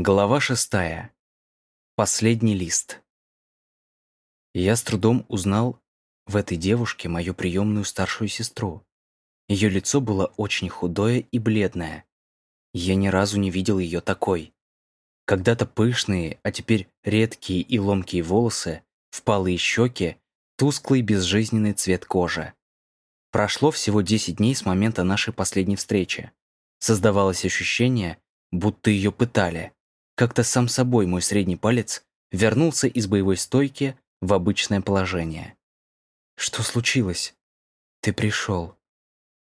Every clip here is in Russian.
Глава шестая. Последний лист. Я с трудом узнал в этой девушке мою приемную старшую сестру. Ее лицо было очень худое и бледное. Я ни разу не видел ее такой. Когда-то пышные, а теперь редкие и ломкие волосы, впалые щеки, тусклый безжизненный цвет кожи. Прошло всего 10 дней с момента нашей последней встречи. Создавалось ощущение, будто ее пытали. Как-то сам собой мой средний палец вернулся из боевой стойки в обычное положение. «Что случилось? Ты пришел».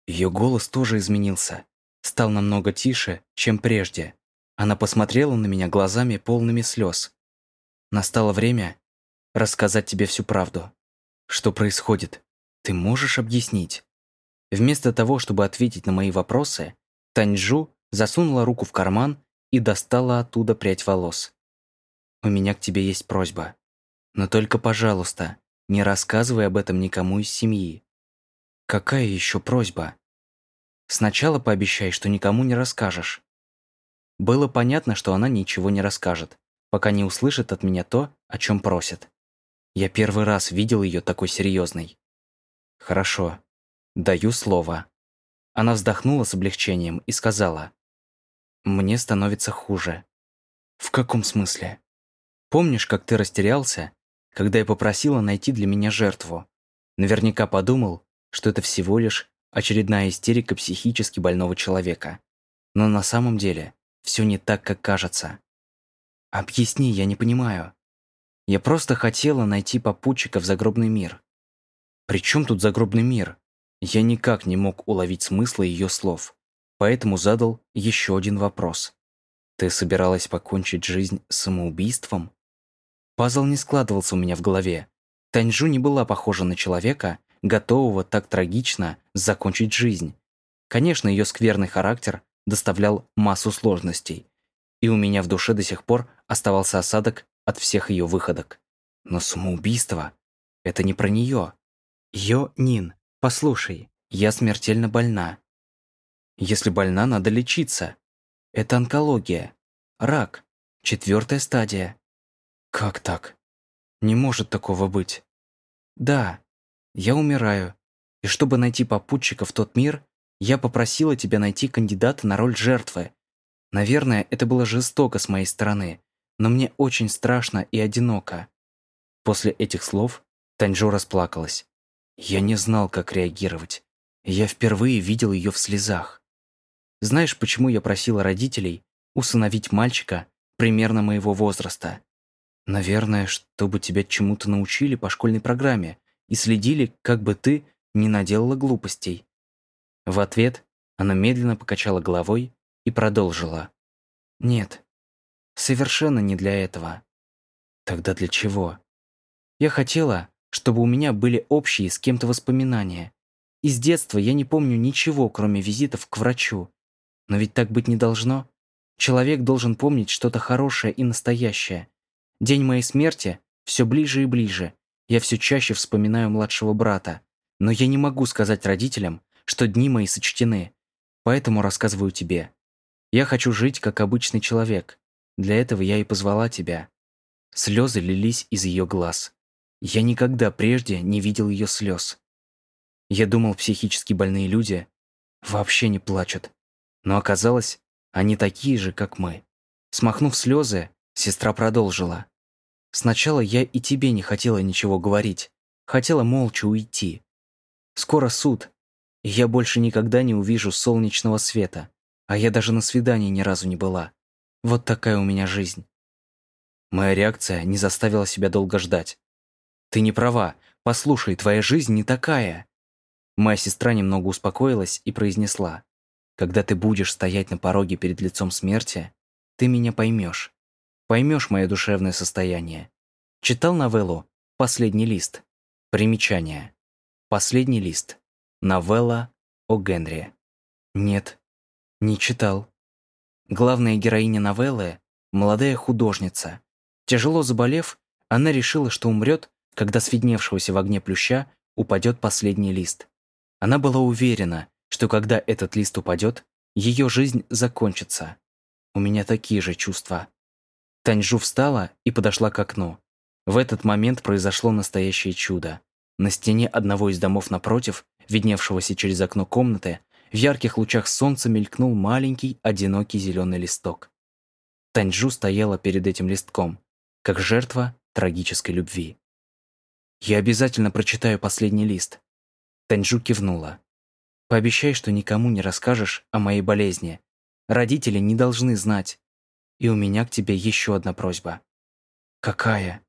Ее голос тоже изменился, стал намного тише, чем прежде. Она посмотрела на меня глазами полными слез. «Настало время рассказать тебе всю правду. Что происходит? Ты можешь объяснить?» Вместо того, чтобы ответить на мои вопросы, Таньжу засунула руку в карман и достала оттуда прядь волос. «У меня к тебе есть просьба. Но только, пожалуйста, не рассказывай об этом никому из семьи». «Какая еще просьба?» «Сначала пообещай, что никому не расскажешь». Было понятно, что она ничего не расскажет, пока не услышит от меня то, о чем просит. Я первый раз видел ее такой серьезной. «Хорошо. Даю слово». Она вздохнула с облегчением и сказала. «Мне становится хуже». «В каком смысле?» «Помнишь, как ты растерялся, когда я попросила найти для меня жертву? Наверняка подумал, что это всего лишь очередная истерика психически больного человека. Но на самом деле все не так, как кажется. Объясни, я не понимаю. Я просто хотела найти попутчика в загробный мир. При чем тут загробный мир? Я никак не мог уловить смысла ее слов, поэтому задал еще один вопрос. «Ты собиралась покончить жизнь самоубийством?» Пазл не складывался у меня в голове. Таньжу не была похожа на человека, готового так трагично закончить жизнь. Конечно, ее скверный характер доставлял массу сложностей, и у меня в душе до сих пор оставался осадок от всех ее выходок. Но самоубийство — это не про нее. Йо Нин, Послушай, я смертельно больна. Если больна, надо лечиться. Это онкология. Рак. Четвертая стадия. Как так? Не может такого быть. Да, я умираю. И чтобы найти попутчика в тот мир, я попросила тебя найти кандидата на роль жертвы. Наверное, это было жестоко с моей стороны, но мне очень страшно и одиноко. После этих слов Таньжо расплакалась. Я не знал, как реагировать. Я впервые видел ее в слезах. Знаешь, почему я просила родителей усыновить мальчика примерно моего возраста? Наверное, чтобы тебя чему-то научили по школьной программе и следили, как бы ты не наделала глупостей. В ответ она медленно покачала головой и продолжила. «Нет, совершенно не для этого». «Тогда для чего?» «Я хотела, чтобы у меня были общие с кем-то воспоминания. Из детства я не помню ничего, кроме визитов к врачу. Но ведь так быть не должно. Человек должен помнить что-то хорошее и настоящее. День моей смерти все ближе и ближе. Я все чаще вспоминаю младшего брата. Но я не могу сказать родителям, что дни мои сочтены. Поэтому рассказываю тебе. Я хочу жить, как обычный человек. Для этого я и позвала тебя. Слезы лились из ее глаз. Я никогда прежде не видел ее слез. Я думал, психически больные люди вообще не плачут. Но оказалось, они такие же, как мы. Смахнув слезы, сестра продолжила. «Сначала я и тебе не хотела ничего говорить. Хотела молча уйти. Скоро суд, и я больше никогда не увижу солнечного света. А я даже на свидании ни разу не была. Вот такая у меня жизнь». Моя реакция не заставила себя долго ждать. «Ты не права. Послушай, твоя жизнь не такая». Моя сестра немного успокоилась и произнесла. «Когда ты будешь стоять на пороге перед лицом смерти, ты меня поймешь. Поймешь мое душевное состояние. Читал новеллу «Последний лист». Примечание. «Последний лист». Новелла о Генри. Нет, не читал. Главная героиня новеллы – молодая художница. Тяжело заболев, она решила, что умрет когда с видневшегося в огне плюща упадет последний лист. Она была уверена, что когда этот лист упадет, ее жизнь закончится. У меня такие же чувства. Таньжу встала и подошла к окну. В этот момент произошло настоящее чудо. На стене одного из домов напротив, видневшегося через окно комнаты, в ярких лучах солнца мелькнул маленький, одинокий зеленый листок. Таньжу стояла перед этим листком, как жертва трагической любви. «Я обязательно прочитаю последний лист». Таньжу кивнула. «Пообещай, что никому не расскажешь о моей болезни. Родители не должны знать. И у меня к тебе еще одна просьба». «Какая?»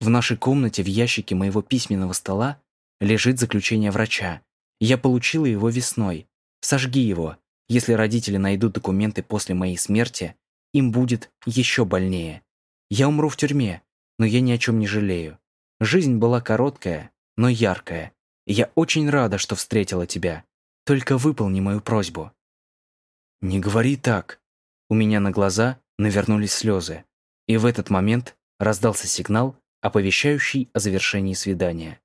В нашей комнате в ящике моего письменного стола лежит заключение врача. Я получила его весной. Сожги его. Если родители найдут документы после моей смерти, им будет еще больнее. Я умру в тюрьме, но я ни о чем не жалею. Жизнь была короткая, но яркая. Я очень рада, что встретила тебя. Только выполни мою просьбу». «Не говори так». У меня на глаза навернулись слезы. И в этот момент раздался сигнал, оповещающий о завершении свидания.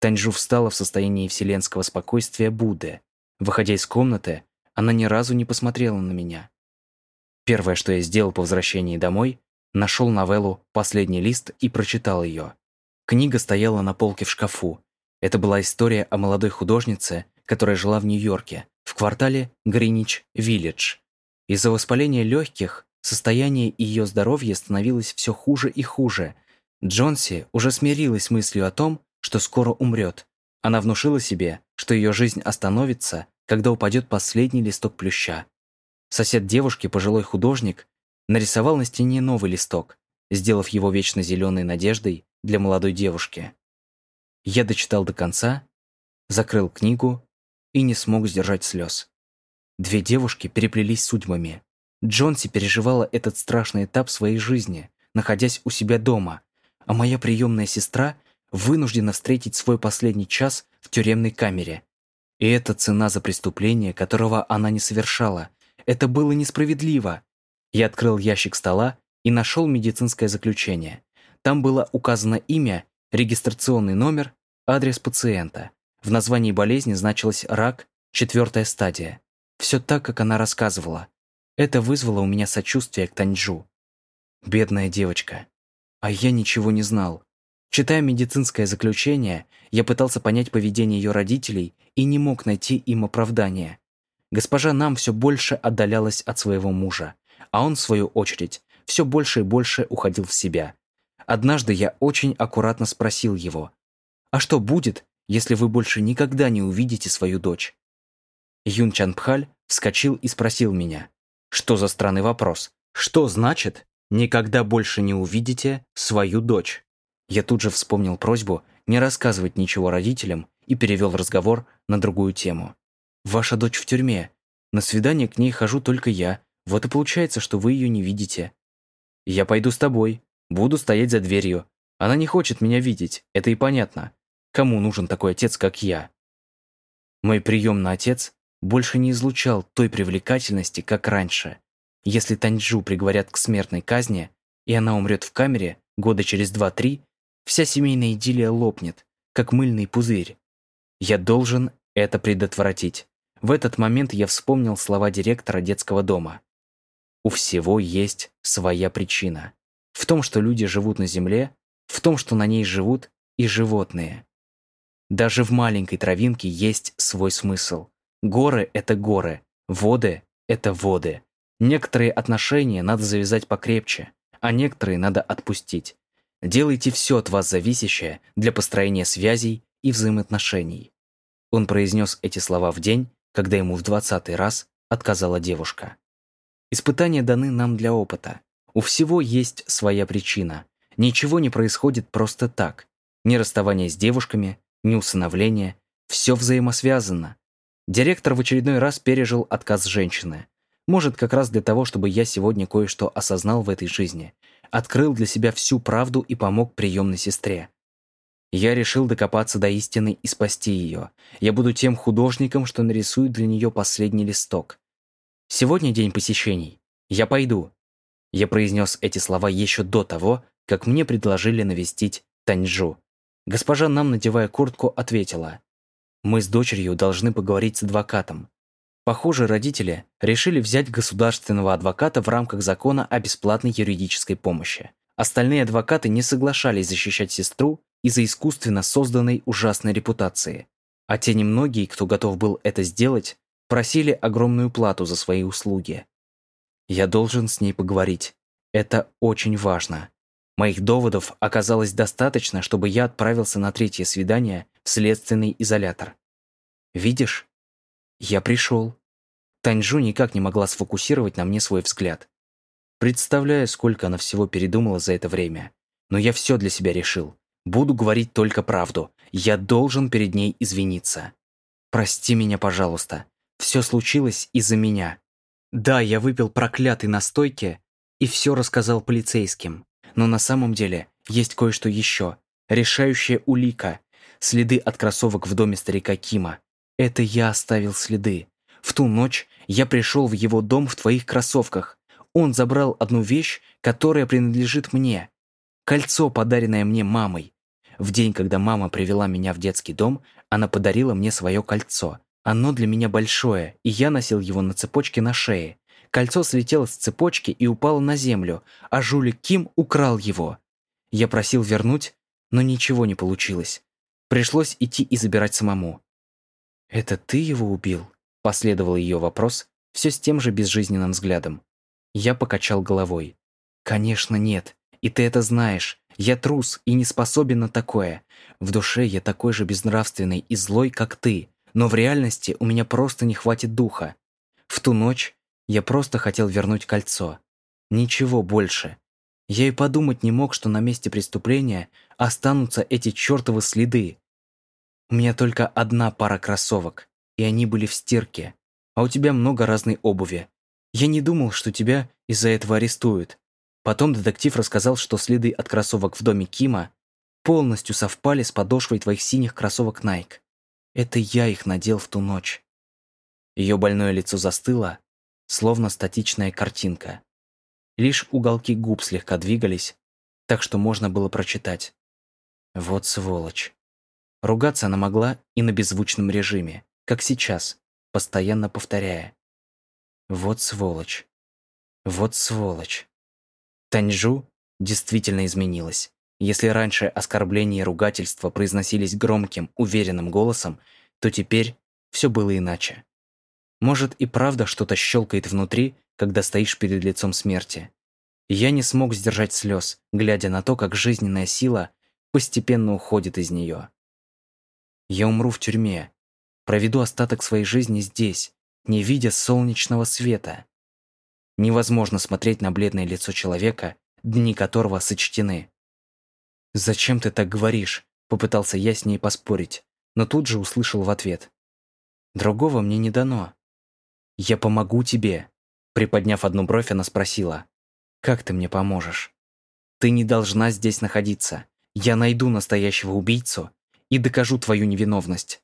Таньжу встала в состоянии вселенского спокойствия Будды. Выходя из комнаты, она ни разу не посмотрела на меня. Первое, что я сделал по возвращении домой, нашел новеллу «Последний лист» и прочитал ее. Книга стояла на полке в шкафу. Это была история о молодой художнице, которая жила в Нью-Йорке, в квартале Гринич-Виллидж. Из-за воспаления легких состояние ее здоровья становилось все хуже и хуже. Джонси уже смирилась с мыслью о том, что скоро умрет. Она внушила себе, что ее жизнь остановится, когда упадет последний листок плюща. Сосед девушки, пожилой художник, нарисовал на стене новый листок, сделав его вечно зеленой надеждой для молодой девушки. Я дочитал до конца, закрыл книгу и не смог сдержать слез. Две девушки переплелись судьбами. Джонси переживала этот страшный этап своей жизни, находясь у себя дома, а моя приемная сестра вынуждена встретить свой последний час в тюремной камере. И это цена за преступление, которого она не совершала. Это было несправедливо. Я открыл ящик стола и нашел медицинское заключение. Там было указано имя, регистрационный номер, адрес пациента. В названии болезни значилось «рак», четвертая стадия. Все так, как она рассказывала. Это вызвало у меня сочувствие к Таньжу. Бедная девочка. А я ничего не знал. Читая медицинское заключение, я пытался понять поведение ее родителей и не мог найти им оправдания. Госпожа Нам все больше отдалялась от своего мужа а он, в свою очередь, все больше и больше уходил в себя. Однажды я очень аккуратно спросил его, «А что будет, если вы больше никогда не увидите свою дочь?» Юн Чан Пхаль вскочил и спросил меня, «Что за странный вопрос? Что значит «никогда больше не увидите свою дочь»?» Я тут же вспомнил просьбу не рассказывать ничего родителям и перевел разговор на другую тему. «Ваша дочь в тюрьме. На свидание к ней хожу только я, вот и получается, что вы ее не видите. Я пойду с тобой. Буду стоять за дверью. Она не хочет меня видеть, это и понятно. Кому нужен такой отец, как я? Мой приемный отец больше не излучал той привлекательности, как раньше. Если Таньчжу приговорят к смертной казни, и она умрет в камере года через два-три, вся семейная идиллия лопнет, как мыльный пузырь. Я должен это предотвратить. В этот момент я вспомнил слова директора детского дома. У всего есть своя причина. В том, что люди живут на Земле, в том, что на ней живут и животные. Даже в маленькой травинке есть свой смысл. Горы — это горы, воды — это воды. Некоторые отношения надо завязать покрепче, а некоторые надо отпустить. Делайте все от вас зависящее для построения связей и взаимоотношений. Он произнес эти слова в день, когда ему в двадцатый раз отказала девушка. Испытания даны нам для опыта. У всего есть своя причина. Ничего не происходит просто так. Ни расставание с девушками, ни усыновление. Все взаимосвязано. Директор в очередной раз пережил отказ женщины. Может, как раз для того, чтобы я сегодня кое-что осознал в этой жизни. Открыл для себя всю правду и помог приемной сестре. Я решил докопаться до истины и спасти ее. Я буду тем художником, что нарисует для нее последний листок. Сегодня день посещений. Я пойду». Я произнес эти слова еще до того, как мне предложили навестить Таньжу. Госпожа нам, надевая куртку, ответила. «Мы с дочерью должны поговорить с адвокатом. Похоже, родители решили взять государственного адвоката в рамках закона о бесплатной юридической помощи. Остальные адвокаты не соглашались защищать сестру из-за искусственно созданной ужасной репутации. А те немногие, кто готов был это сделать, просили огромную плату за свои услуги. Я должен с ней поговорить. Это очень важно. Моих доводов оказалось достаточно, чтобы я отправился на третье свидание в следственный изолятор. Видишь? Я пришел. Таньжу никак не могла сфокусировать на мне свой взгляд. Представляю, сколько она всего передумала за это время. Но я все для себя решил. Буду говорить только правду. Я должен перед ней извиниться. Прости меня, пожалуйста. Все случилось из-за меня. Да, я выпил проклятый настойки и все рассказал полицейским. Но на самом деле есть кое-что еще. Решающая улика. Следы от кроссовок в доме старика Кима. Это я оставил следы. В ту ночь я пришел в его дом в твоих кроссовках. Он забрал одну вещь, которая принадлежит мне. Кольцо, подаренное мне мамой. В день, когда мама привела меня в детский дом, она подарила мне свое кольцо. Оно для меня большое, и я носил его на цепочке на шее. Кольцо слетело с цепочки и упало на землю, а жулик Ким украл его. Я просил вернуть, но ничего не получилось. Пришлось идти и забирать самому. «Это ты его убил?» – последовал ее вопрос, все с тем же безжизненным взглядом. Я покачал головой. «Конечно нет, и ты это знаешь. Я трус и не способен на такое. В душе я такой же безнравственный и злой, как ты, но в реальности у меня просто не хватит духа. В ту ночь я просто хотел вернуть кольцо. Ничего больше. Я и подумать не мог, что на месте преступления останутся эти чертовы следы. У меня только одна пара кроссовок, и они были в стирке, а у тебя много разной обуви. Я не думал, что тебя из-за этого арестуют. Потом детектив рассказал, что следы от кроссовок в доме Кима полностью совпали с подошвой твоих синих кроссовок Nike. Это я их надел в ту ночь. Ее больное лицо застыло, словно статичная картинка. Лишь уголки губ слегка двигались, так что можно было прочитать. Вот сволочь. Ругаться она могла и на беззвучном режиме, как сейчас, постоянно повторяя. Вот сволочь. Вот сволочь. Таньжу действительно изменилась. Если раньше оскорбления и ругательства произносились громким, уверенным голосом, то теперь все было иначе. Может и правда что-то щелкает внутри, когда стоишь перед лицом смерти. Я не смог сдержать слез, глядя на то, как жизненная сила постепенно уходит из нее. Я умру в тюрьме, проведу остаток своей жизни здесь, не видя солнечного света. Невозможно смотреть на бледное лицо человека, дни которого сочтены. «Зачем ты так говоришь?» – попытался я с ней поспорить, но тут же услышал в ответ. «Другого мне не дано. Я помогу тебе», – приподняв одну бровь, она спросила. «Как ты мне поможешь?» «Ты не должна здесь находиться. Я найду настоящего убийцу и докажу твою невиновность».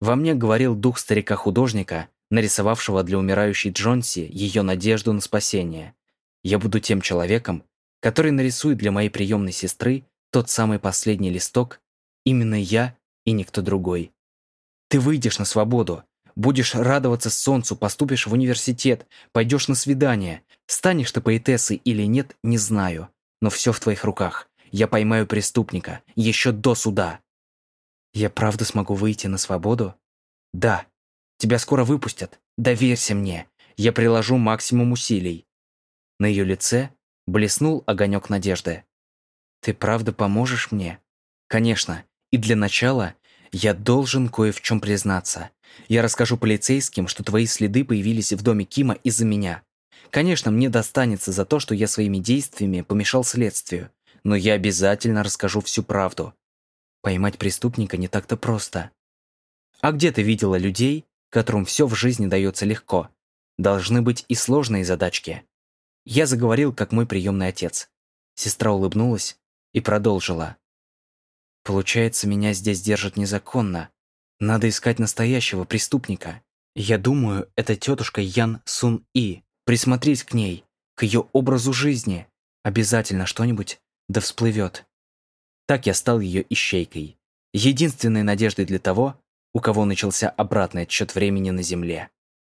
Во мне говорил дух старика-художника, нарисовавшего для умирающей Джонси ее надежду на спасение. Я буду тем человеком, который нарисует для моей приемной сестры тот самый последний листок, именно я и никто другой. Ты выйдешь на свободу, будешь радоваться солнцу, поступишь в университет, пойдешь на свидание. Станешь ты поэтессой или нет, не знаю. Но все в твоих руках. Я поймаю преступника, еще до суда. Я правда смогу выйти на свободу? Да. Тебя скоро выпустят. Доверься мне. Я приложу максимум усилий. На ее лице блеснул огонек надежды. Ты правда поможешь мне? Конечно. И для начала я должен кое в чем признаться. Я расскажу полицейским, что твои следы появились в доме Кима из-за меня. Конечно, мне достанется за то, что я своими действиями помешал следствию, но я обязательно расскажу всю правду. Поймать преступника не так-то просто. А где ты видела людей, которым все в жизни дается легко. Должны быть и сложные задачки. Я заговорил, как мой приемный отец. Сестра улыбнулась и продолжила. Получается, меня здесь держат незаконно. Надо искать настоящего преступника. Я думаю, это тетушка Ян Сун И. Присмотреть к ней, к ее образу жизни. Обязательно что-нибудь да всплывет. Так я стал ее ищейкой. Единственной надеждой для того, у кого начался обратный отсчет времени на Земле.